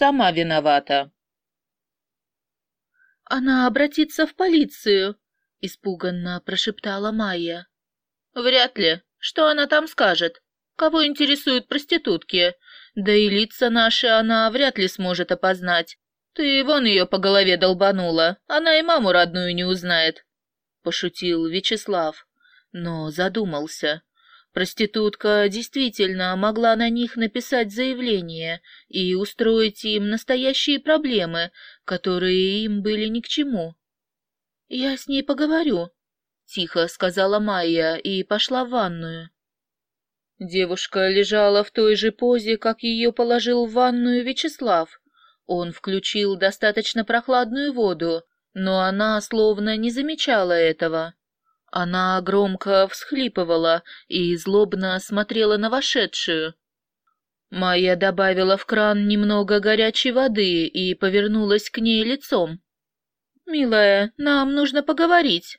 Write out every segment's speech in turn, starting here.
сама виновата. Она обратится в полицию, испуганно прошептала Майя. Вряд ли. Что она там скажет? Кого интересуют проститутки? Да и лица наши она вряд ли сможет опознать. Ты вон ее по голове долбанула, она и маму родную не узнает. Пошутил Вячеслав, но задумался. Проститутка действительно могла на них написать заявление и устроить им настоящие проблемы, которые им были ни к чему. «Я с ней поговорю», — тихо сказала Майя и пошла в ванную. Девушка лежала в той же позе, как ее положил в ванную Вячеслав. Он включил достаточно прохладную воду, но она словно не замечала этого. Она громко всхлипывала и злобно смотрела на вошедшую. Майя добавила в кран немного горячей воды и повернулась к ней лицом. «Милая, нам нужно поговорить.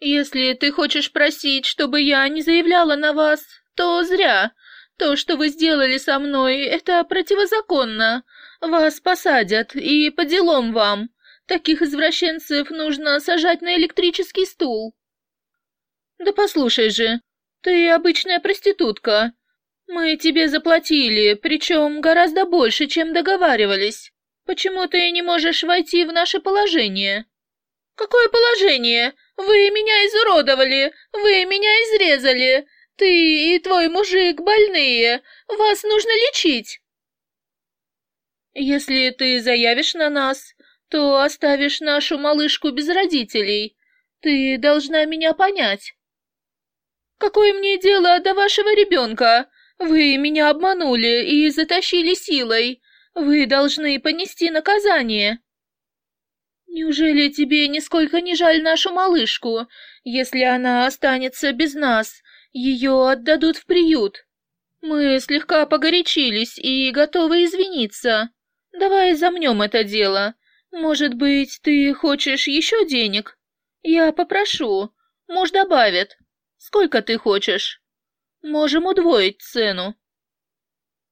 Если ты хочешь просить, чтобы я не заявляла на вас, то зря. То, что вы сделали со мной, это противозаконно. Вас посадят, и по делам вам. Таких извращенцев нужно сажать на электрический стул». «Да послушай же, ты обычная проститутка. Мы тебе заплатили, причем гораздо больше, чем договаривались. Почему ты не можешь войти в наше положение?» «Какое положение? Вы меня изуродовали, вы меня изрезали. Ты и твой мужик больные, вас нужно лечить». «Если ты заявишь на нас, то оставишь нашу малышку без родителей. Ты должна меня понять. Какое мне дело до вашего ребенка? Вы меня обманули и затащили силой. Вы должны понести наказание. Неужели тебе нисколько не жаль нашу малышку? Если она останется без нас, ее отдадут в приют. Мы слегка погорячились и готовы извиниться. Давай замнем это дело. Может быть, ты хочешь еще денег? Я попрошу. Муж добавит. Сколько ты хочешь? Можем удвоить цену.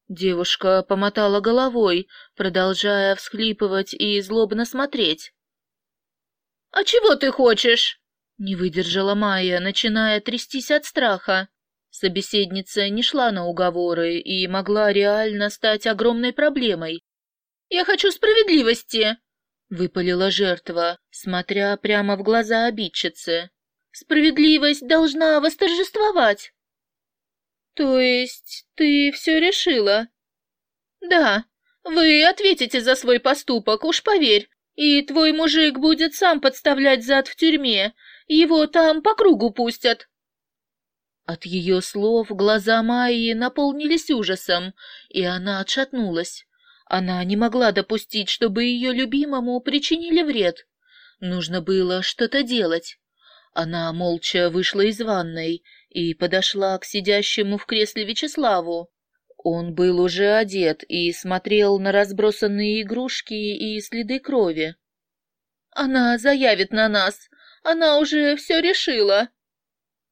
Девушка помотала головой, продолжая всхлипывать и злобно смотреть. «А чего ты хочешь?» Не выдержала Майя, начиная трястись от страха. Собеседница не шла на уговоры и могла реально стать огромной проблемой. «Я хочу справедливости!» — выпалила жертва, смотря прямо в глаза обидчицы. Справедливость должна восторжествовать. То есть ты все решила? Да, вы ответите за свой поступок, уж поверь. И твой мужик будет сам подставлять зад в тюрьме. Его там по кругу пустят. От ее слов глаза Майи наполнились ужасом, и она отшатнулась. Она не могла допустить, чтобы ее любимому причинили вред. Нужно было что-то делать. Она молча вышла из ванной и подошла к сидящему в кресле Вячеславу. Он был уже одет и смотрел на разбросанные игрушки и следы крови. «Она заявит на нас! Она уже все решила!»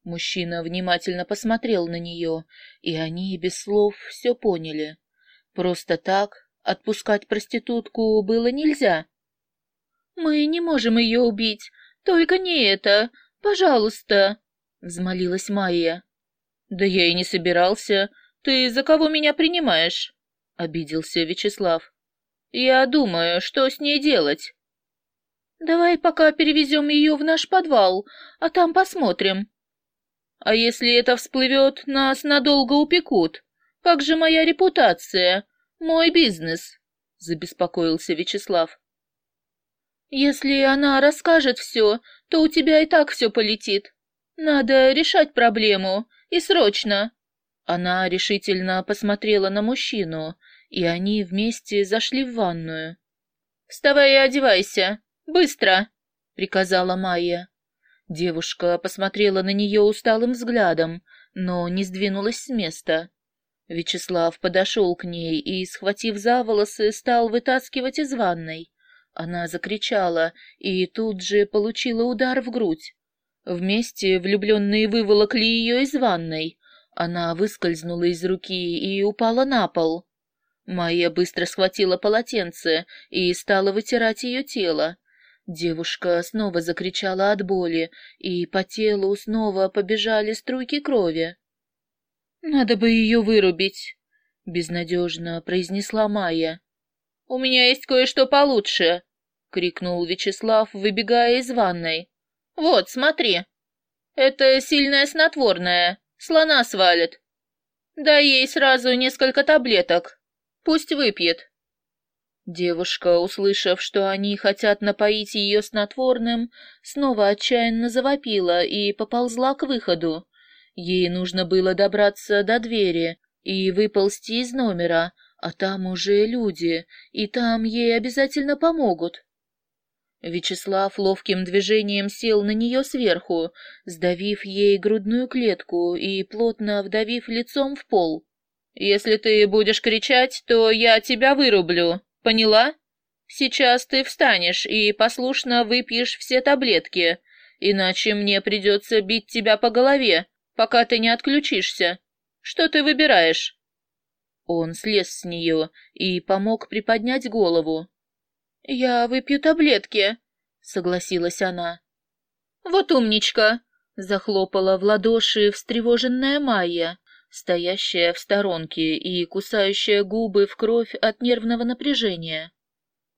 Мужчина внимательно посмотрел на нее, и они без слов все поняли. Просто так отпускать проститутку было нельзя. «Мы не можем ее убить, только не это. «Пожалуйста!» — взмолилась Майя. «Да я и не собирался. Ты за кого меня принимаешь?» — обиделся Вячеслав. «Я думаю, что с ней делать». «Давай пока перевезем ее в наш подвал, а там посмотрим». «А если это всплывет, нас надолго упекут? Как же моя репутация? Мой бизнес?» — забеспокоился Вячеслав. «Если она расскажет все, то у тебя и так все полетит. Надо решать проблему, и срочно. Она решительно посмотрела на мужчину, и они вместе зашли в ванную. «Вставай и одевайся! Быстро!» — приказала Майя. Девушка посмотрела на нее усталым взглядом, но не сдвинулась с места. Вячеслав подошел к ней и, схватив за волосы, стал вытаскивать из ванной. Она закричала и тут же получила удар в грудь. Вместе влюбленные выволокли ее из ванной. Она выскользнула из руки и упала на пол. Майя быстро схватила полотенце и стала вытирать ее тело. Девушка снова закричала от боли, и по телу снова побежали струйки крови. «Надо бы ее вырубить», — безнадежно произнесла Майя. «У меня есть кое-что получше», — крикнул Вячеслав, выбегая из ванной. «Вот, смотри. Это сильное снотворное, слона свалит. Дай ей сразу несколько таблеток, Пусть выпьет. Девушка, услышав, что они хотят напоить ее снотворным, снова отчаянно завопила и поползла к выходу. Ей нужно было добраться до двери и выползти из номера, а там уже люди, и там ей обязательно помогут. Вячеслав ловким движением сел на нее сверху, сдавив ей грудную клетку и плотно вдавив лицом в пол. Если ты будешь кричать, то я тебя вырублю. Поняла? Сейчас ты встанешь и послушно выпьешь все таблетки, иначе мне придется бить тебя по голове, пока ты не отключишься. Что ты выбираешь?» Он слез с нее и помог приподнять голову. «Я выпью таблетки», — согласилась она. «Вот умничка!» — захлопала в ладоши встревоженная Майя стоящая в сторонке и кусающая губы в кровь от нервного напряжения.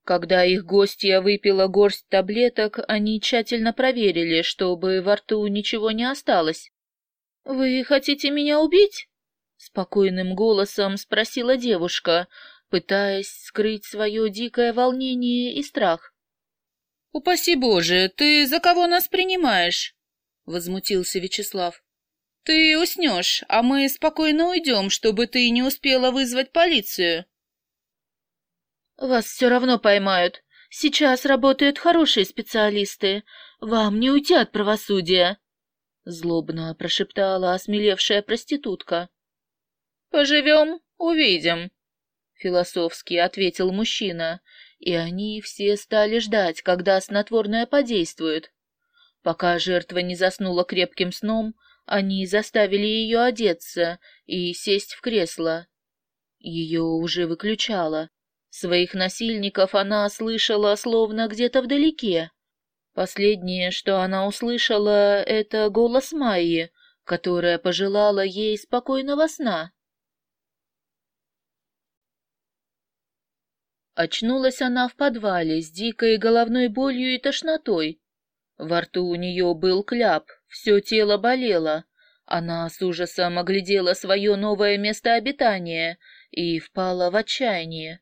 Когда их гостья выпила горсть таблеток, они тщательно проверили, чтобы во рту ничего не осталось. «Вы хотите меня убить?» — спокойным голосом спросила девушка, пытаясь скрыть свое дикое волнение и страх. «Упаси Боже, ты за кого нас принимаешь?» — возмутился Вячеслав. Ты уснешь, а мы спокойно уйдем, чтобы ты не успела вызвать полицию. Вас все равно поймают. Сейчас работают хорошие специалисты. Вам не уйти от правосудия. Злобно прошептала осмелевшая проститутка. Поживем, увидим. Философски ответил мужчина, и они все стали ждать, когда снотворное подействует. Пока жертва не заснула крепким сном, они заставили ее одеться и сесть в кресло. Ее уже выключало. Своих насильников она слышала словно где-то вдалеке. Последнее, что она услышала, это голос Майи, которая пожелала ей спокойного сна. Очнулась она в подвале с дикой головной болью и тошнотой. Во рту у нее был кляп, все тело болело. Она с ужасом оглядела свое новое место обитания и впала в отчаяние.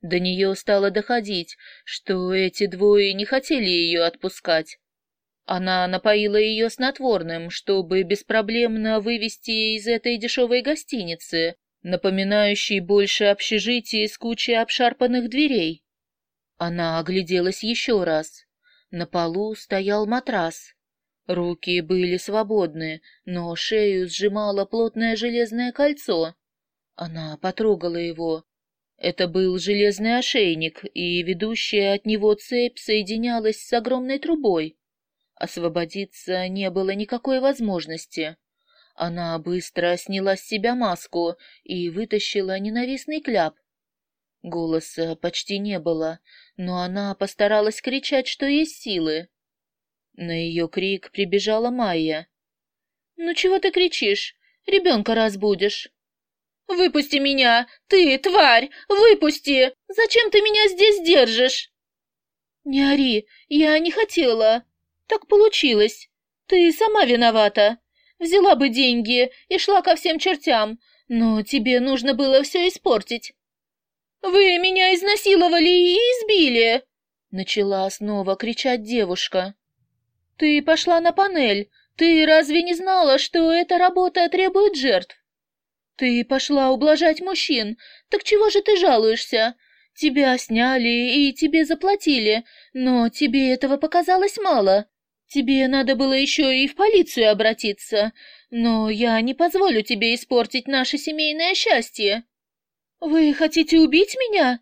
До нее стало доходить, что эти двое не хотели ее отпускать. Она напоила ее снотворным, чтобы беспроблемно вывести из этой дешевой гостиницы, напоминающей больше общежитие с кучей обшарпанных дверей. Она огляделась еще раз. На полу стоял матрас. Руки были свободны, но шею сжимало плотное железное кольцо. Она потрогала его. Это был железный ошейник, и ведущая от него цепь соединялась с огромной трубой. Освободиться не было никакой возможности. Она быстро сняла с себя маску и вытащила ненавистный кляп. Голоса почти не было, но она постаралась кричать, что есть силы. На ее крик прибежала Майя. «Ну чего ты кричишь? Ребенка разбудишь!» «Выпусти меня! Ты, тварь! Выпусти! Зачем ты меня здесь держишь?» «Не ори, я не хотела. Так получилось. Ты сама виновата. Взяла бы деньги и шла ко всем чертям, но тебе нужно было все испортить». «Вы меня изнасиловали и избили!» Начала снова кричать девушка. «Ты пошла на панель. Ты разве не знала, что эта работа требует жертв? Ты пошла ублажать мужчин. Так чего же ты жалуешься? Тебя сняли и тебе заплатили, но тебе этого показалось мало. Тебе надо было еще и в полицию обратиться, но я не позволю тебе испортить наше семейное счастье. Вы хотите убить меня?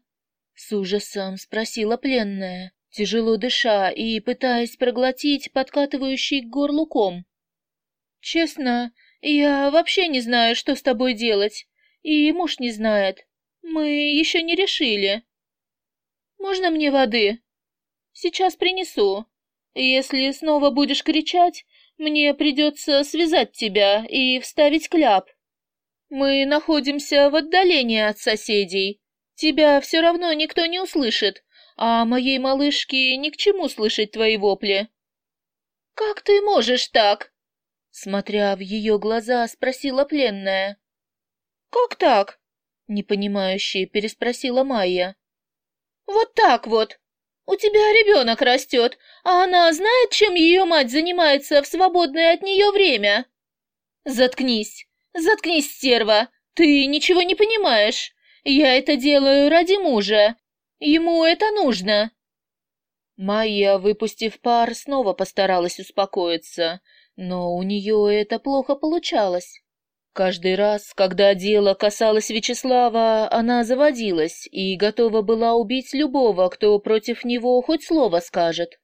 С ужасом спросила пленная тяжело дыша и пытаясь проглотить подкатывающий к горлу ком. «Честно, я вообще не знаю, что с тобой делать, и муж не знает. Мы еще не решили. Можно мне воды? Сейчас принесу. Если снова будешь кричать, мне придется связать тебя и вставить кляп. Мы находимся в отдалении от соседей. Тебя все равно никто не услышит, а моей малышке ни к чему слышать твои вопли. Как ты можешь так? Смотря в ее глаза, спросила пленная. Как так? Непонимающе переспросила Майя. Вот так вот. У тебя ребенок растет, а она знает, чем ее мать занимается в свободное от нее время? Заткнись, заткнись, стерва, ты ничего не понимаешь. Я это делаю ради мужа. Ему это нужно. Майя, выпустив пар, снова постаралась успокоиться, но у нее это плохо получалось. Каждый раз, когда дело касалось Вячеслава, она заводилась и готова была убить любого, кто против него хоть слово скажет.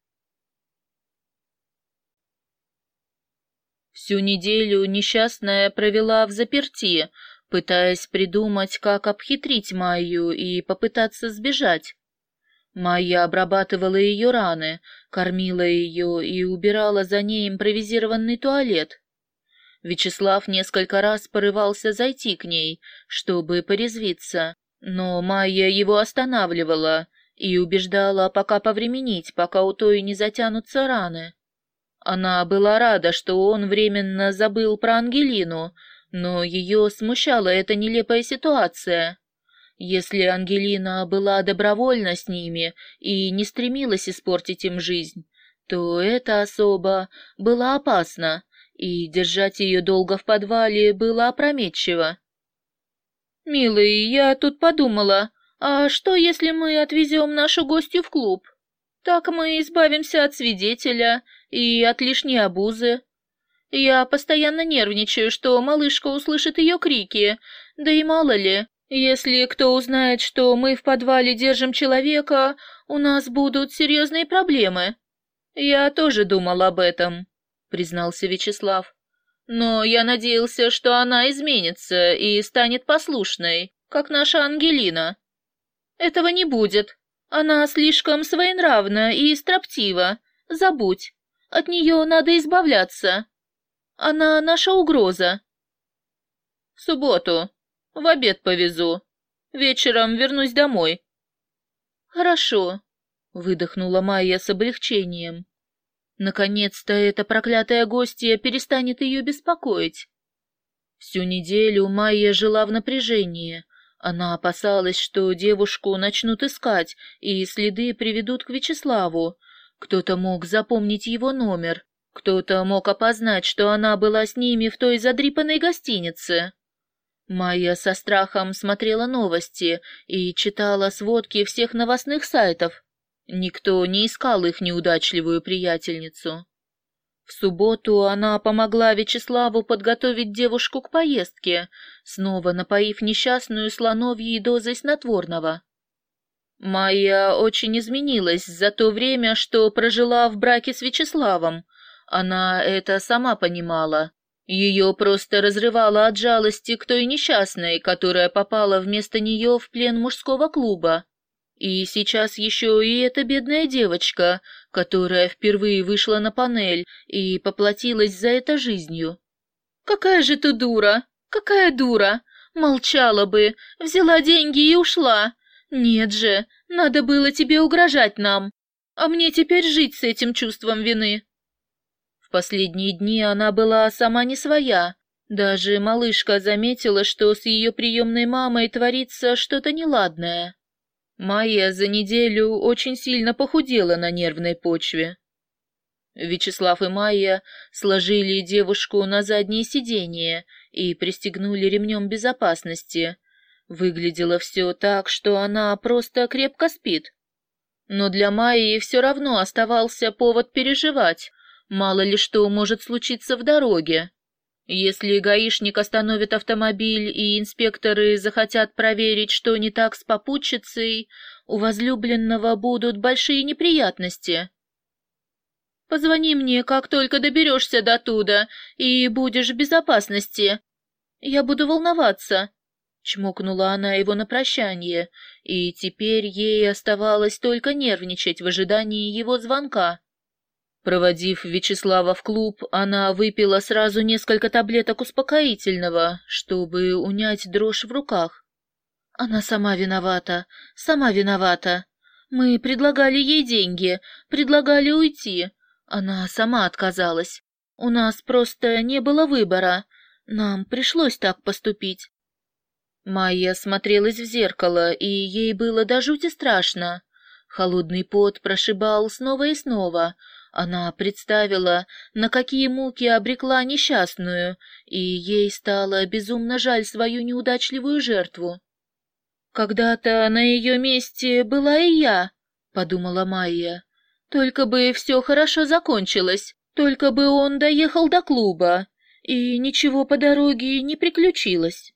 Всю неделю несчастная провела в заперти, пытаясь придумать, как обхитрить Майю и попытаться сбежать. Майя обрабатывала ее раны, кормила ее и убирала за ней импровизированный туалет. Вячеслав несколько раз порывался зайти к ней, чтобы порезвиться, но Майя его останавливала и убеждала пока повременить, пока у той не затянутся раны. Она была рада, что он временно забыл про Ангелину, но ее смущала эта нелепая ситуация. Если Ангелина была добровольна с ними и не стремилась испортить им жизнь, то эта особа была опасна, и держать ее долго в подвале было опрометчиво. «Милый, я тут подумала, а что, если мы отвезем нашу гостью в клуб? Так мы избавимся от свидетеля и от лишней обузы. Я постоянно нервничаю, что малышка услышит ее крики, да и мало ли, если кто узнает, что мы в подвале держим человека, у нас будут серьезные проблемы. Я тоже думал об этом признался Вячеслав. Но я надеялся, что она изменится и станет послушной, как наша Ангелина. Этого не будет. Она слишком своенравна и строптива. Забудь. От нее надо избавляться. Она наша угроза. В субботу. В обед повезу. Вечером вернусь домой. Хорошо, выдохнула Майя с облегчением. Наконец-то эта проклятая гостья перестанет ее беспокоить. Всю неделю Майя жила в напряжении. Она опасалась, что девушку начнут искать, и следы приведут к Вячеславу. Кто-то мог запомнить его номер, кто-то мог опознать, что она была с ними в той задрипанной гостинице. Майя со страхом смотрела новости и читала сводки всех новостных сайтов. Никто не искал их неудачливую приятельницу. В субботу она помогла Вячеславу подготовить девушку к поездке, снова напоив несчастную слоновьей дозой снотворного. Майя очень изменилась за то время, что прожила в браке с Вячеславом. Она это сама понимала. Ее просто разрывало от жалости к той несчастной, которая попала вместо нее в плен мужского клуба. И сейчас еще и эта бедная девочка, которая впервые вышла на панель и поплатилась за это жизнью. «Какая же ты дура! Какая дура! Молчала бы, взяла деньги и ушла. Нет же, надо было тебе угрожать нам. А мне теперь жить с этим чувством вины». В последние дни она была сама не своя. Даже малышка заметила, что с ее приемной мамой творится что-то неладное. Майя за неделю очень сильно похудела на нервной почве. Вячеслав и Майя сложили девушку на заднее сиденье и пристегнули ремнем безопасности. Выглядело все так, что она просто крепко спит. Но для Майи все равно оставался повод переживать, мало ли что может случиться в дороге. Если гаишник остановит автомобиль и инспекторы захотят проверить, что не так с попутчицей, у возлюбленного будут большие неприятности. Позвони мне, как только доберешься до туда, и будешь в безопасности. Я буду волноваться. чмокнула она его на прощание, и теперь ей оставалось только нервничать в ожидании его звонка. Проводив Вячеслава в клуб, она выпила сразу несколько таблеток успокоительного, чтобы унять дрожь в руках. Она сама виновата, сама виновата. Мы предлагали ей деньги, предлагали уйти. Она сама отказалась. У нас просто не было выбора. Нам пришлось так поступить. Майя смотрелась в зеркало, и ей было до жути страшно. Холодный пот прошибал снова и снова. Она представила, на какие муки обрекла несчастную, и ей стало безумно жаль свою неудачливую жертву. «Когда-то на ее месте была и я», — подумала Майя. «Только бы все хорошо закончилось, только бы он доехал до клуба, и ничего по дороге не приключилось».